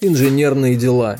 Инженерные дела.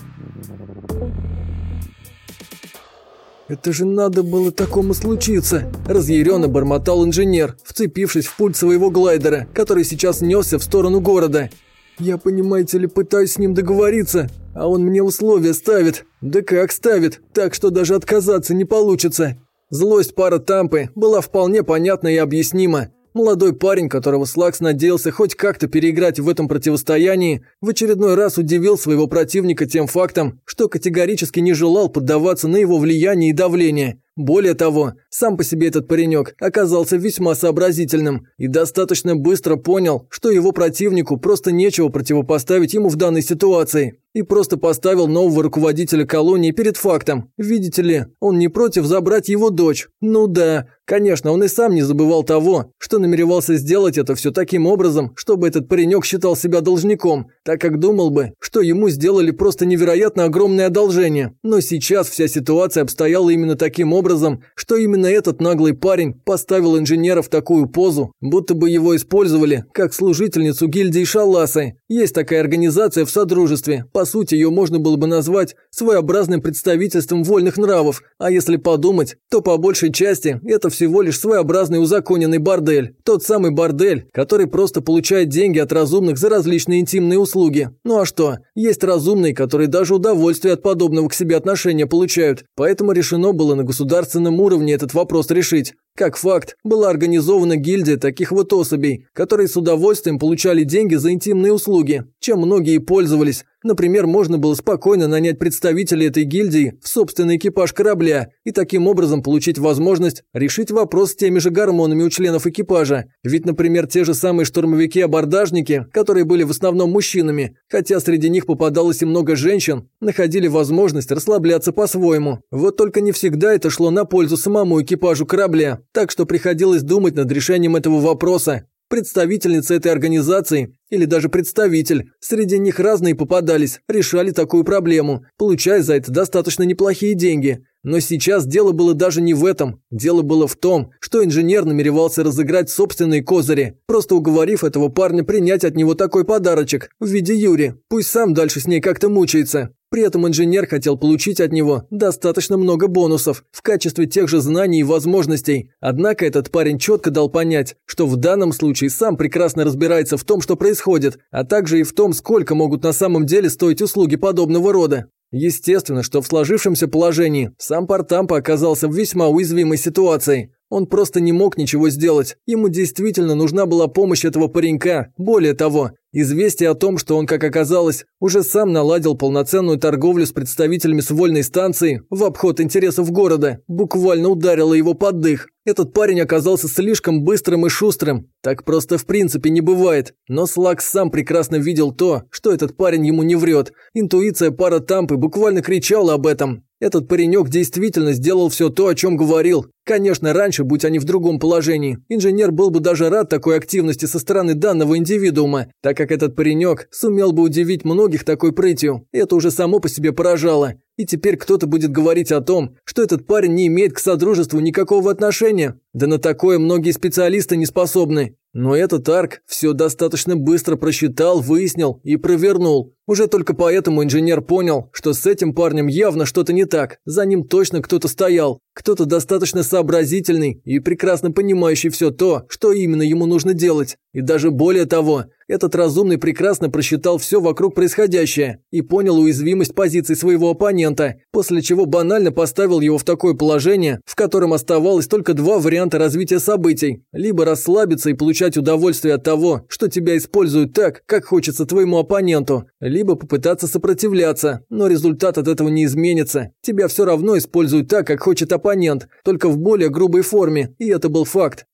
«Это же надо было такому случиться!» – разъяренно бормотал инженер, вцепившись в пульт своего глайдера, который сейчас несся в сторону города. «Я, понимаете ли, пытаюсь с ним договориться, а он мне условия ставит. Да как ставит, так что даже отказаться не получится!» Злость пара Тампы была вполне понятна и объяснима. Молодой парень, которого Слакс надеялся хоть как-то переиграть в этом противостоянии, в очередной раз удивил своего противника тем фактом, что категорически не желал поддаваться на его влияние и давление. Более того, сам по себе этот паренек оказался весьма сообразительным и достаточно быстро понял, что его противнику просто нечего противопоставить ему в данной ситуации, и просто поставил нового руководителя колонии перед фактом. Видите ли, он не против забрать его дочь. Ну да, конечно, он и сам не забывал того, что намеревался сделать это все таким образом, чтобы этот паренек считал себя должником, так как думал бы, что ему сделали просто невероятно огромное одолжение. Но сейчас вся ситуация обстояла именно таким образом, образом, что именно этот наглый парень поставил инженера в такую позу, будто бы его использовали как служительницу гильдии Шаласы. Есть такая организация в Содружестве, по сути ее можно было бы назвать своеобразным представительством вольных нравов, а если подумать, то по большей части это всего лишь своеобразный узаконенный бордель. Тот самый бордель, который просто получает деньги от разумных за различные интимные услуги. Ну а что, есть разумные, которые даже удовольствие от подобного к себе отношения получают, поэтому решено было на государственном государственном уровне этот вопрос решить. Как факт, была организована гильдия таких вот особей, которые с удовольствием получали деньги за интимные услуги, чем многие пользовались. Например, можно было спокойно нанять представителей этой гильдии в собственный экипаж корабля и таким образом получить возможность решить вопрос с теми же гормонами у членов экипажа. Ведь, например, те же самые штурмовики-абордажники, которые были в основном мужчинами, хотя среди них попадалось и много женщин, находили возможность расслабляться по-своему. Вот только не всегда это шло на пользу самому экипажу корабля так что приходилось думать над решением этого вопроса. Представительница этой организации, или даже представитель, среди них разные попадались, решали такую проблему, получая за это достаточно неплохие деньги. Но сейчас дело было даже не в этом. Дело было в том, что инженер намеревался разыграть собственные козыри, просто уговорив этого парня принять от него такой подарочек в виде Юри. Пусть сам дальше с ней как-то мучается. При этом инженер хотел получить от него достаточно много бонусов в качестве тех же знаний и возможностей. Однако этот парень четко дал понять, что в данном случае сам прекрасно разбирается в том, что происходит, а также и в том, сколько могут на самом деле стоить услуги подобного рода. Естественно, что в сложившемся положении сам Портампа оказался в весьма уязвимой ситуации. Он просто не мог ничего сделать. Ему действительно нужна была помощь этого паренька. Более того, известие о том, что он, как оказалось, уже сам наладил полноценную торговлю с представителями свольной станции в обход интересов города, буквально ударило его под дых. Этот парень оказался слишком быстрым и шустрым. Так просто в принципе не бывает. Но Слакс сам прекрасно видел то, что этот парень ему не врет. Интуиция пара Тампы буквально кричала об этом. Этот паренек действительно сделал все то, о чем говорил. Конечно, раньше, будь они в другом положении, инженер был бы даже рад такой активности со стороны данного индивидуума, так как этот паренек сумел бы удивить многих такой прытью. Это уже само по себе поражало. И теперь кто-то будет говорить о том, что этот парень не имеет к содружеству никакого отношения. Да на такое многие специалисты не способны. Но этот Арк все достаточно быстро просчитал, выяснил и провернул. Уже только поэтому инженер понял, что с этим парнем явно что-то не так, за ним точно кто-то стоял. Кто-то достаточно сообразительный и прекрасно понимающий все то, что именно ему нужно делать. И даже более того, этот разумный прекрасно просчитал все вокруг происходящее и понял уязвимость позиций своего оппонента, после чего банально поставил его в такое положение, в котором оставалось только два варианта развития событий. Либо расслабиться и получать удовольствие от того, что тебя используют так, как хочется твоему оппоненту, либо попытаться сопротивляться, но результат от этого не изменится. Тебя все равно используют так, как хочет оппонент, только в более грубой форме, и это был факт.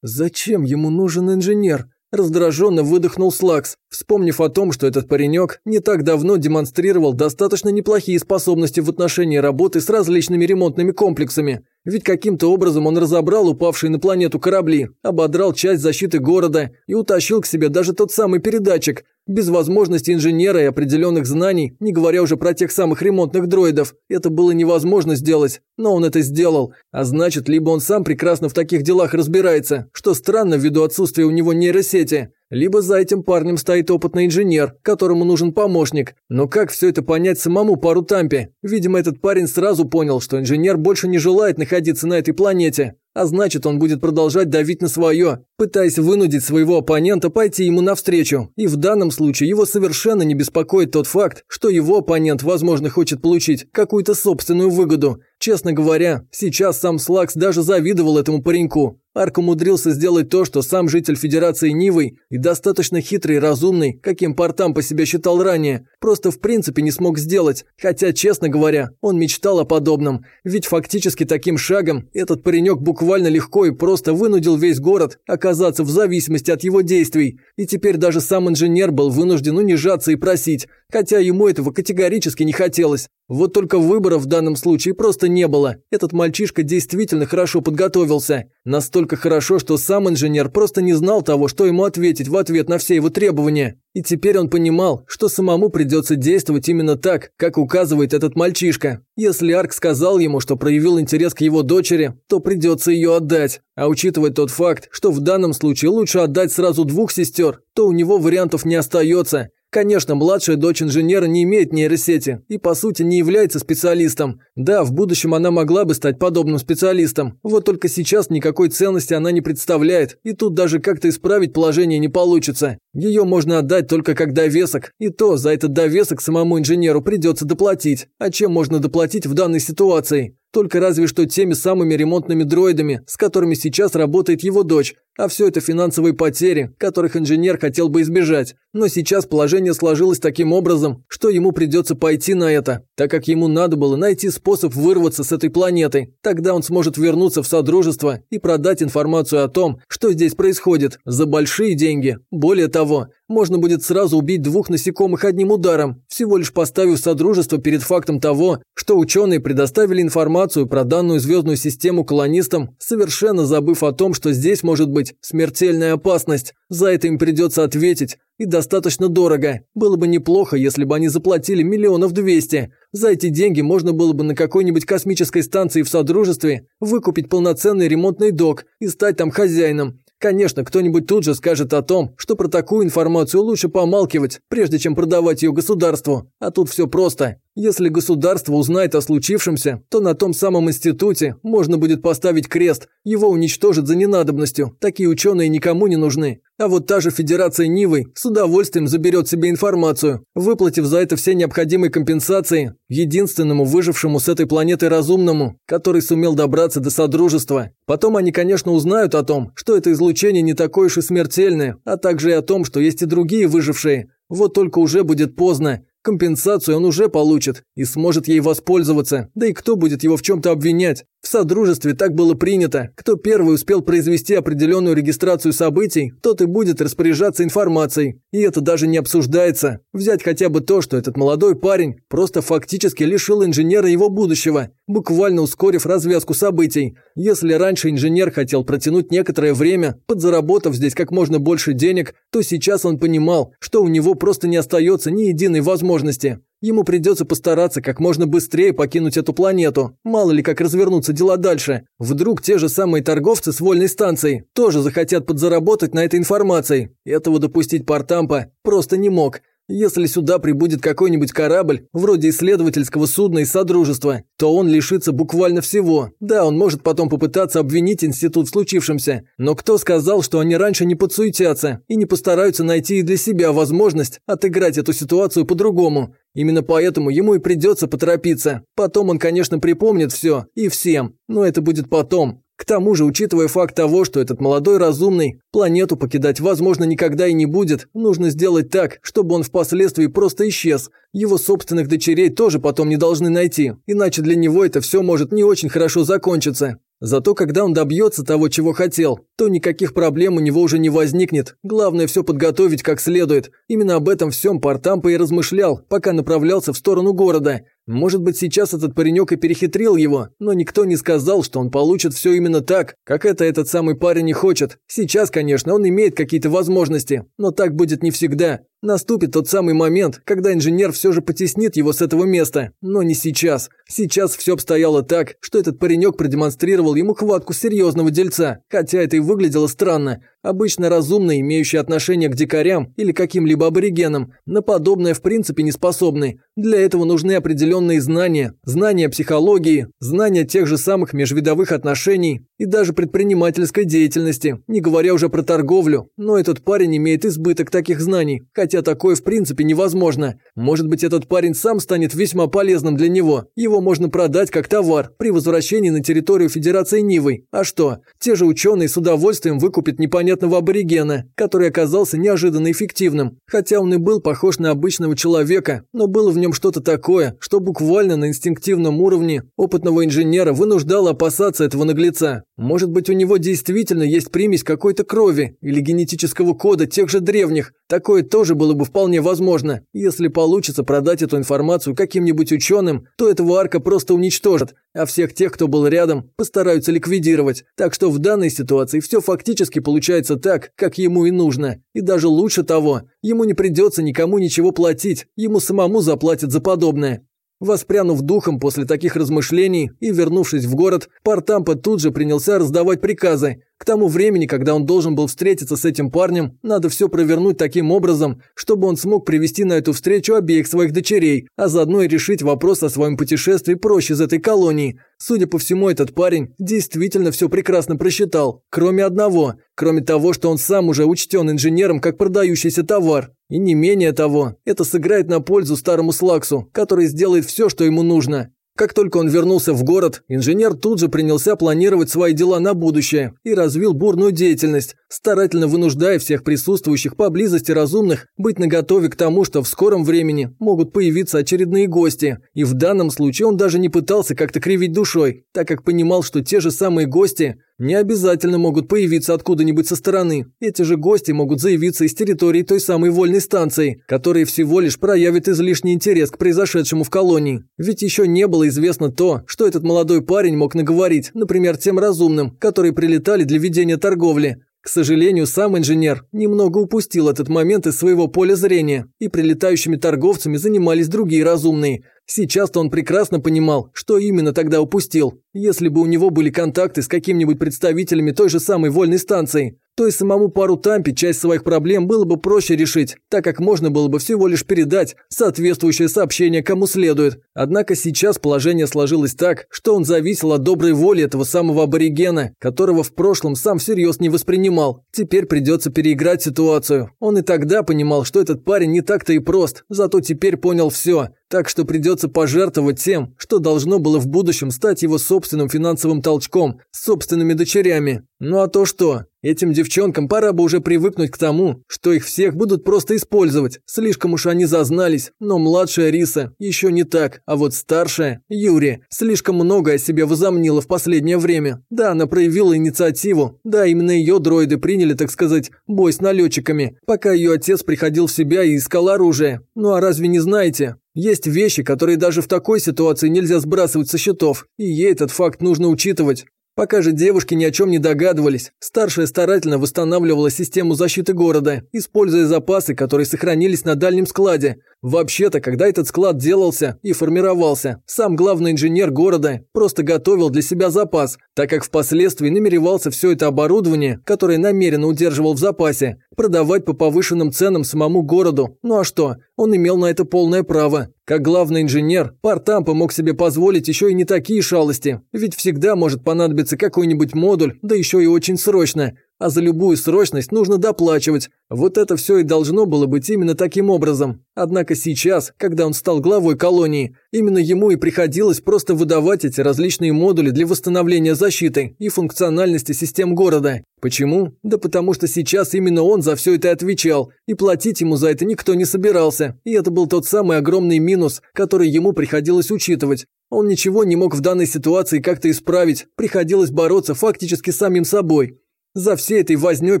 Зачем ему нужен инженер? Раздраженно выдохнул Слакс, вспомнив о том, что этот паренек не так давно демонстрировал достаточно неплохие способности в отношении работы с различными ремонтными комплексами. Ведь каким-то образом он разобрал упавшие на планету корабли, ободрал часть защиты города и утащил к себе даже тот самый передатчик, Без возможности инженера и определенных знаний, не говоря уже про тех самых ремонтных дроидов, это было невозможно сделать. Но он это сделал. А значит, либо он сам прекрасно в таких делах разбирается, что странно ввиду отсутствия у него нейросети, либо за этим парнем стоит опытный инженер, которому нужен помощник. Но как все это понять самому пару Тампе? Видимо, этот парень сразу понял, что инженер больше не желает находиться на этой планете. А значит, он будет продолжать давить на свое, пытаясь вынудить своего оппонента пойти ему навстречу. И в данном случае его совершенно не беспокоит тот факт, что его оппонент, возможно, хочет получить какую-то собственную выгоду. Честно говоря, сейчас сам Слакс даже завидовал этому пареньку. Арк умудрился сделать то, что сам житель Федерации Нивой и достаточно хитрый и разумный, каким Портам по себе считал ранее, просто в принципе не смог сделать. Хотя, честно говоря, он мечтал о подобном. Ведь фактически таким шагом этот паренек буквально легко и просто вынудил весь город оказаться в зависимости от его действий. И теперь даже сам инженер был вынужден унижаться и просить, хотя ему этого категорически не хотелось. Вот только выбора в данном случае просто не было. Этот мальчишка действительно хорошо подготовился. Настолько хорошо, что сам инженер просто не знал того, что ему ответить в ответ на все его требования. И теперь он понимал, что самому придется действовать именно так, как указывает этот мальчишка. Если Арк сказал ему, что проявил интерес к его дочери, то придется ее отдать. А учитывая тот факт, что в данном случае лучше отдать сразу двух сестер, то у него вариантов не остается. Конечно, младшая дочь инженера не имеет нейросети и, по сути, не является специалистом. Да, в будущем она могла бы стать подобным специалистом, вот только сейчас никакой ценности она не представляет, и тут даже как-то исправить положение не получится. Ее можно отдать только как довесок, и то за этот довесок самому инженеру придется доплатить. А чем можно доплатить в данной ситуации? Только разве что теми самыми ремонтными дроидами, с которыми сейчас работает его дочь. А все это финансовые потери, которых инженер хотел бы избежать. Но сейчас положение сложилось таким образом, что ему придется пойти на это, так как ему надо было найти способ вырваться с этой планеты. Тогда он сможет вернуться в Содружество и продать информацию о том, что здесь происходит, за большие деньги. Более того, можно будет сразу убить двух насекомых одним ударом, всего лишь поставив Содружество перед фактом того, что ученые предоставили информацию про данную звездную систему колонистам, совершенно забыв о том, что здесь может быть смертельная опасность. За это им придется ответить. И достаточно дорого. Было бы неплохо, если бы они заплатили миллионов двести. За эти деньги можно было бы на какой-нибудь космической станции в Содружестве выкупить полноценный ремонтный док и стать там хозяином. Конечно, кто-нибудь тут же скажет о том, что про такую информацию лучше помалкивать, прежде чем продавать ее государству. А тут все просто. Если государство узнает о случившемся, то на том самом институте можно будет поставить крест, его уничтожат за ненадобностью, такие ученые никому не нужны. А вот та же Федерация Нивы с удовольствием заберет себе информацию, выплатив за это все необходимые компенсации единственному выжившему с этой планеты разумному, который сумел добраться до Содружества. Потом они, конечно, узнают о том, что это излучение не такое уж и смертельное, а также и о том, что есть и другие выжившие. Вот только уже будет поздно, Компенсацию он уже получит и сможет ей воспользоваться, да и кто будет его в чем-то обвинять? В Содружестве так было принято. Кто первый успел произвести определенную регистрацию событий, тот и будет распоряжаться информацией. И это даже не обсуждается. Взять хотя бы то, что этот молодой парень просто фактически лишил инженера его будущего, буквально ускорив развязку событий. Если раньше инженер хотел протянуть некоторое время, подзаработав здесь как можно больше денег, то сейчас он понимал, что у него просто не остается ни единой возможности. Ему придется постараться как можно быстрее покинуть эту планету. Мало ли как развернутся дела дальше. Вдруг те же самые торговцы с вольной станцией тоже захотят подзаработать на этой информации. Этого допустить Портампа просто не мог. Если сюда прибудет какой-нибудь корабль, вроде исследовательского судна из Содружества, то он лишится буквально всего. Да, он может потом попытаться обвинить институт в случившемся, но кто сказал, что они раньше не подсуетятся и не постараются найти и для себя возможность отыграть эту ситуацию по-другому? Именно поэтому ему и придется поторопиться. Потом он, конечно, припомнит все и всем, но это будет потом. К тому же, учитывая факт того, что этот молодой разумный планету покидать, возможно, никогда и не будет, нужно сделать так, чтобы он впоследствии просто исчез. Его собственных дочерей тоже потом не должны найти, иначе для него это все может не очень хорошо закончиться. Зато когда он добьется того, чего хотел, то никаких проблем у него уже не возникнет. Главное все подготовить как следует. Именно об этом всем Портампа и размышлял, пока направлялся в сторону города. Может быть, сейчас этот паренек и перехитрил его, но никто не сказал, что он получит все именно так, как это этот самый парень не хочет. Сейчас, конечно, он имеет какие-то возможности, но так будет не всегда. Наступит тот самый момент, когда инженер все же потеснит его с этого места, но не сейчас. Сейчас все обстояло так, что этот паренек продемонстрировал ему хватку серьезного дельца, хотя это и выглядело странно. Обычно разумные, имеющие отношение к дикарям или каким-либо аборигенам, на подобное в принципе не способны. Для этого нужны определенные знания, знания психологии, знания тех же самых межвидовых отношений и даже предпринимательской деятельности, не говоря уже про торговлю. Но этот парень имеет избыток таких знаний, хотя такое в принципе невозможно. Может быть этот парень сам станет весьма полезным для него. Его можно продать как товар при возвращении на территорию Федерации Нивы. А что? Те же ученые с удовольствием выкупят непонятно непонятного аборигена, который оказался неожиданно эффективным. Хотя он и был похож на обычного человека, но было в нем что-то такое, что буквально на инстинктивном уровне опытного инженера вынуждало опасаться этого наглеца. Может быть, у него действительно есть примесь какой-то крови или генетического кода тех же древних. Такое тоже было бы вполне возможно. Если получится продать эту информацию каким-нибудь ученым, то этого арка просто уничтожат, а всех тех, кто был рядом, постараются ликвидировать. Так что в данной ситуации все фактически получается так, как ему и нужно. И даже лучше того, ему не придется никому ничего платить, ему самому заплатят за подобное. Воспрянув духом после таких размышлений и вернувшись в город, Партампа тут же принялся раздавать приказы. Тому времени, когда он должен был встретиться с этим парнем, надо все провернуть таким образом, чтобы он смог привести на эту встречу обеих своих дочерей, а заодно и решить вопрос о своем путешествии проще из этой колонии. Судя по всему, этот парень действительно все прекрасно просчитал, кроме одного, кроме того, что он сам уже учтен инженером как продающийся товар. И не менее того, это сыграет на пользу старому Слаксу, который сделает все, что ему нужно. Как только он вернулся в город, инженер тут же принялся планировать свои дела на будущее и развил бурную деятельность, старательно вынуждая всех присутствующих поблизости разумных быть наготове к тому, что в скором времени могут появиться очередные гости. И в данном случае он даже не пытался как-то кривить душой, так как понимал, что те же самые гости не обязательно могут появиться откуда-нибудь со стороны. Эти же гости могут заявиться из территории той самой вольной станции, которые всего лишь проявят излишний интерес к произошедшему в колонии. Ведь еще не было известно то, что этот молодой парень мог наговорить, например, тем разумным, которые прилетали для ведения торговли. К сожалению, сам инженер немного упустил этот момент из своего поля зрения, и прилетающими торговцами занимались другие разумные. Сейчас-то он прекрасно понимал, что именно тогда упустил. Если бы у него были контакты с какими-нибудь представителями той же самой вольной станции, то и самому пару Тампи часть своих проблем было бы проще решить, так как можно было бы всего лишь передать соответствующее сообщение кому следует. Однако сейчас положение сложилось так, что он зависел от доброй воли этого самого аборигена, которого в прошлом сам всерьез не воспринимал. Теперь придется переиграть ситуацию. Он и тогда понимал, что этот парень не так-то и прост, зато теперь понял все. Так что придется пожертвовать тем, что должно было в будущем стать его собственным финансовым толчком, с собственными дочерями. Ну а то что? Этим девчонкам пора бы уже привыкнуть к тому, что их всех будут просто использовать. Слишком уж они зазнались, но младшая Риса еще не так, а вот старшая, Юрия, слишком много о себе возомнила в последнее время. Да, она проявила инициативу, да, именно ее дроиды приняли, так сказать, бой с налетчиками, пока ее отец приходил в себя и искал оружие. Ну а разве не знаете, есть вещи, которые даже в такой ситуации нельзя сбрасывать со счетов, и ей этот факт нужно учитывать. Пока же девушки ни о чем не догадывались, старшая старательно восстанавливала систему защиты города, используя запасы, которые сохранились на дальнем складе. Вообще-то, когда этот склад делался и формировался, сам главный инженер города просто готовил для себя запас, так как впоследствии намеревался все это оборудование, которое намеренно удерживал в запасе, продавать по повышенным ценам самому городу. Ну а что, он имел на это полное право. Как главный инженер, Партампа мог себе позволить еще и не такие шалости, ведь всегда может понадобиться какой-нибудь модуль, да еще и очень срочно а за любую срочность нужно доплачивать. Вот это все и должно было быть именно таким образом. Однако сейчас, когда он стал главой колонии, именно ему и приходилось просто выдавать эти различные модули для восстановления защиты и функциональности систем города. Почему? Да потому что сейчас именно он за все это отвечал, и платить ему за это никто не собирался. И это был тот самый огромный минус, который ему приходилось учитывать. Он ничего не мог в данной ситуации как-то исправить, приходилось бороться фактически самим собой. За всей этой вознёй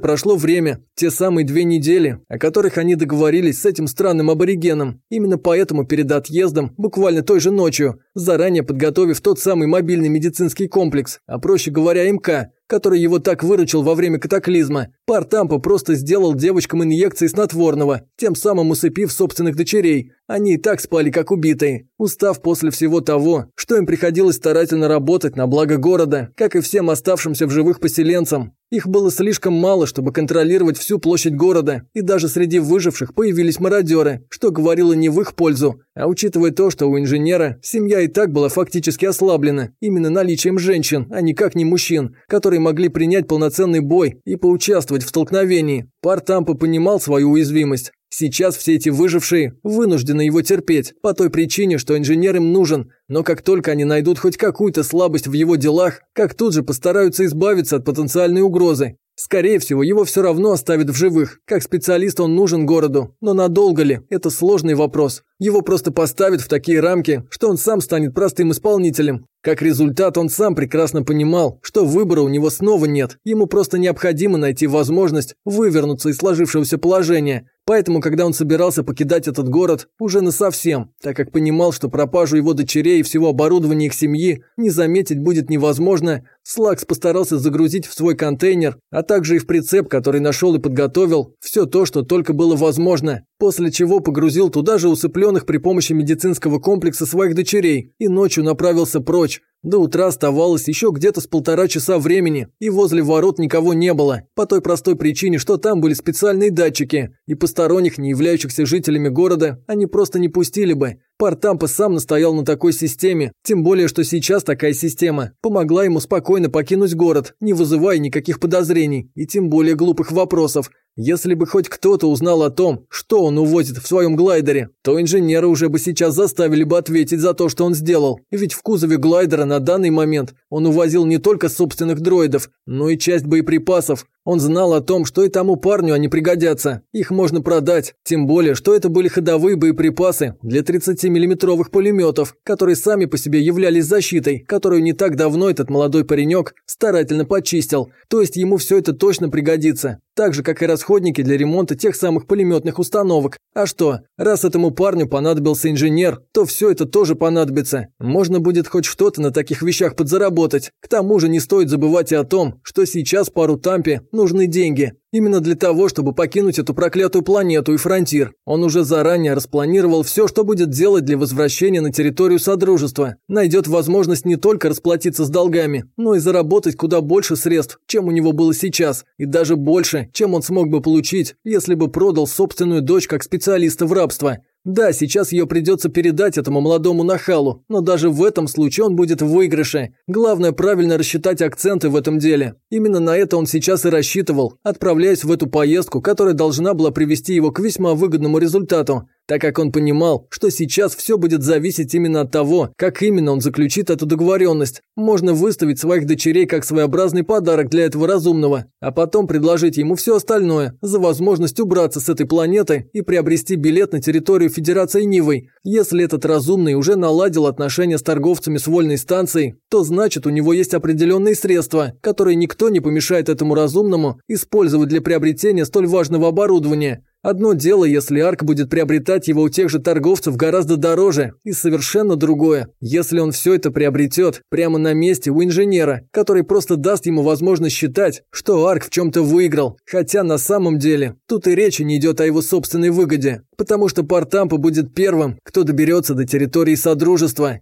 прошло время, те самые две недели, о которых они договорились с этим странным аборигеном. Именно поэтому перед отъездом, буквально той же ночью, заранее подготовив тот самый мобильный медицинский комплекс, а проще говоря МК, который его так выручил во время катаклизма. Пар Тампа просто сделал девочкам инъекции снотворного, тем самым усыпив собственных дочерей. Они и так спали как убитые, устав после всего того, что им приходилось старательно работать на благо города, как и всем оставшимся в живых поселенцам. Их было слишком мало, чтобы контролировать всю площадь города, и даже среди выживших появились мародеры, что говорило не в их пользу. А учитывая то, что у инженера семья и так была фактически ослаблена именно наличием женщин, а никак не мужчин, которые могли принять полноценный бой и поучаствовать в столкновении, Пар Тампа понимал свою уязвимость. Сейчас все эти выжившие вынуждены его терпеть, по той причине, что инженер им нужен, но как только они найдут хоть какую-то слабость в его делах, как тут же постараются избавиться от потенциальной угрозы. Скорее всего, его все равно оставят в живых. Как специалист он нужен городу. Но надолго ли? Это сложный вопрос. Его просто поставят в такие рамки, что он сам станет простым исполнителем. Как результат, он сам прекрасно понимал, что выбора у него снова нет. Ему просто необходимо найти возможность вывернуться из сложившегося положения. Поэтому, когда он собирался покидать этот город, уже насовсем, так как понимал, что пропажу его дочерей и всего оборудования их семьи не заметить будет невозможно, Слакс постарался загрузить в свой контейнер, а также и в прицеп, который нашел и подготовил, все то, что только было возможно, после чего погрузил туда же усыпленных при помощи медицинского комплекса своих дочерей и ночью направился прочь, до утра оставалось еще где-то с полтора часа времени, и возле ворот никого не было, по той простой причине, что там были специальные датчики, и посторонних, не являющихся жителями города, они просто не пустили бы. Партампа сам настоял на такой системе, тем более, что сейчас такая система помогла ему спокойно покинуть город, не вызывая никаких подозрений и тем более глупых вопросов. Если бы хоть кто-то узнал о том, что он увозит в своем глайдере, то инженера уже бы сейчас заставили бы ответить за то, что он сделал. Ведь в кузове глайдера на данный момент он увозил не только собственных дроидов, но и часть боеприпасов. Он знал о том, что и тому парню они пригодятся. Их можно продать. Тем более, что это были ходовые боеприпасы для 30-миллиметровых пулеметов, которые сами по себе являлись защитой, которую не так давно этот молодой паренек старательно почистил. То есть ему все это точно пригодится. Так же, как и расходники для ремонта тех самых пулеметных установок. А что, раз этому парню понадобился инженер, то все это тоже понадобится. Можно будет хоть что-то на таких вещах подзаработать. К тому же не стоит забывать и о том, что сейчас пару Тампе нужны деньги. Именно для того, чтобы покинуть эту проклятую планету и фронтир. Он уже заранее распланировал все, что будет делать для возвращения на территорию Содружества. Найдет возможность не только расплатиться с долгами, но и заработать куда больше средств, чем у него было сейчас, и даже больше, чем он смог бы получить, если бы продал собственную дочь как специалиста в рабство. Да, сейчас ее придется передать этому молодому нахалу, но даже в этом случае он будет в выигрыше. Главное правильно рассчитать акценты в этом деле. Именно на это он сейчас и рассчитывал, отправляясь в эту поездку, которая должна была привести его к весьма выгодному результату так как он понимал, что сейчас все будет зависеть именно от того, как именно он заключит эту договоренность. Можно выставить своих дочерей как своеобразный подарок для этого разумного, а потом предложить ему все остальное за возможность убраться с этой планеты и приобрести билет на территорию Федерации Нивой. Если этот разумный уже наладил отношения с торговцами с вольной станцией, то значит у него есть определенные средства, которые никто не помешает этому разумному использовать для приобретения столь важного оборудования. Одно дело, если Арк будет приобретать его у тех же торговцев гораздо дороже, и совершенно другое, если он все это приобретет прямо на месте у инженера, который просто даст ему возможность считать, что Арк в чем-то выиграл, хотя на самом деле тут и речи не идет о его собственной выгоде, потому что Портампа будет первым, кто доберется до территории Содружества,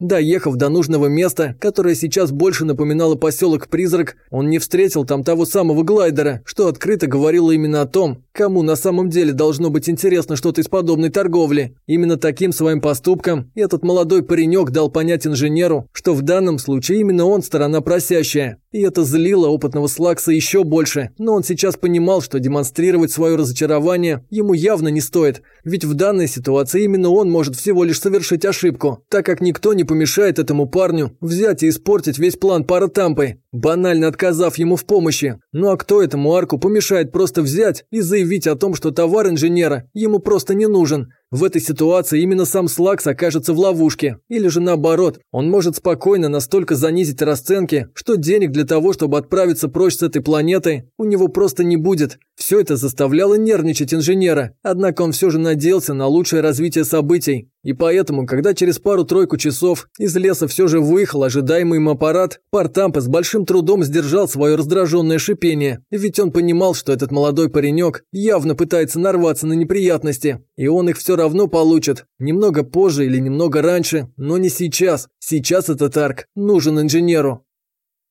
Доехав до нужного места, которое сейчас больше напоминало поселок Призрак, он не встретил там того самого глайдера, что открыто говорило именно о том, кому на самом деле должно быть интересно что-то из подобной торговли. Именно таким своим поступком этот молодой паренек дал понять инженеру, что в данном случае именно он сторона просящая. И это злило опытного Слакса еще больше, но он сейчас понимал, что демонстрировать свое разочарование ему явно не стоит, ведь в данной ситуации именно он может всего лишь совершить ошибку, так как никто не помешает этому парню взять и испортить весь план пара тампы, банально отказав ему в помощи. Ну а кто этому арку помешает просто взять и заявить о том, что товар инженера ему просто не нужен? В этой ситуации именно сам Слакс окажется в ловушке. Или же наоборот, он может спокойно настолько занизить расценки, что денег для того, чтобы отправиться прочь с этой планеты, у него просто не будет. Все это заставляло нервничать инженера, однако он все же надеялся на лучшее развитие событий. И поэтому, когда через пару-тройку часов из леса все же выехал ожидаемый им аппарат, Партампа с большим трудом сдержал свое раздраженное шипение, ведь он понимал, что этот молодой паренек явно пытается нарваться на неприятности, и он их все равно получит, немного позже или немного раньше, но не сейчас. Сейчас этот арк нужен инженеру.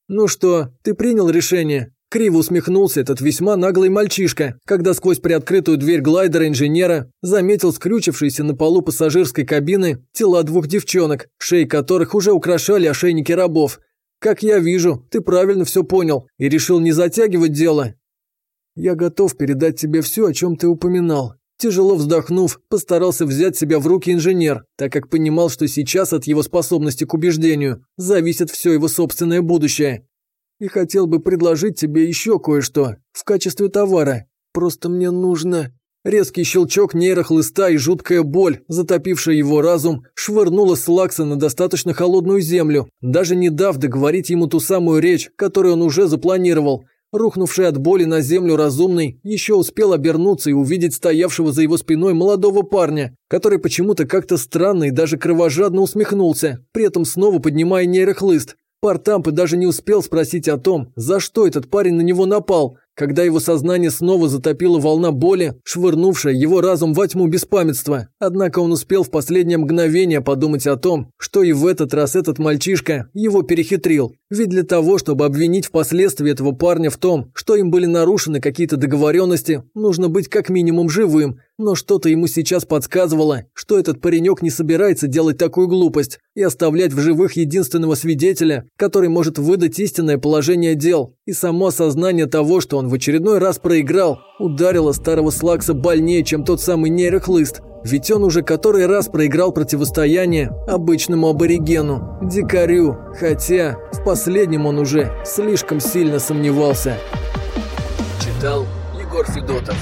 «Ну что, ты принял решение?» Криво усмехнулся этот весьма наглый мальчишка, когда сквозь приоткрытую дверь глайдера инженера заметил скрючившиеся на полу пассажирской кабины тела двух девчонок, шеи которых уже украшали ошейники рабов. «Как я вижу, ты правильно все понял и решил не затягивать дело». «Я готов передать тебе все, о чем ты упоминал». Тяжело вздохнув, постарался взять себя в руки инженер, так как понимал, что сейчас от его способности к убеждению зависит все его собственное будущее. И хотел бы предложить тебе еще кое-что в качестве товара. Просто мне нужно...» Резкий щелчок нейрохлыста и жуткая боль, затопившая его разум, швырнула Слакса на достаточно холодную землю, даже не дав договорить ему ту самую речь, которую он уже запланировал. Рухнувший от боли на землю разумный еще успел обернуться и увидеть стоявшего за его спиной молодого парня, который почему-то как-то странно и даже кровожадно усмехнулся, при этом снова поднимая нейрохлыст. Партампы даже не успел спросить о том, за что этот парень на него напал, когда его сознание снова затопила волна боли, швырнувшая его разум во тьму беспамятства. Однако он успел в последнее мгновение подумать о том, что и в этот раз этот мальчишка его перехитрил. Ведь для того, чтобы обвинить впоследствии этого парня в том, что им были нарушены какие-то договоренности, нужно быть как минимум живым, но что-то ему сейчас подсказывало, что этот паренек не собирается делать такую глупость и оставлять в живых единственного свидетеля, который может выдать истинное положение дел. И само осознание того, что он в очередной раз проиграл, ударило старого Слакса больнее, чем тот самый нейрохлыст. Ведь он уже который раз проиграл противостояние обычному аборигену, дикарю, хотя в последнем он уже слишком сильно сомневался. Читал Егор Федотов.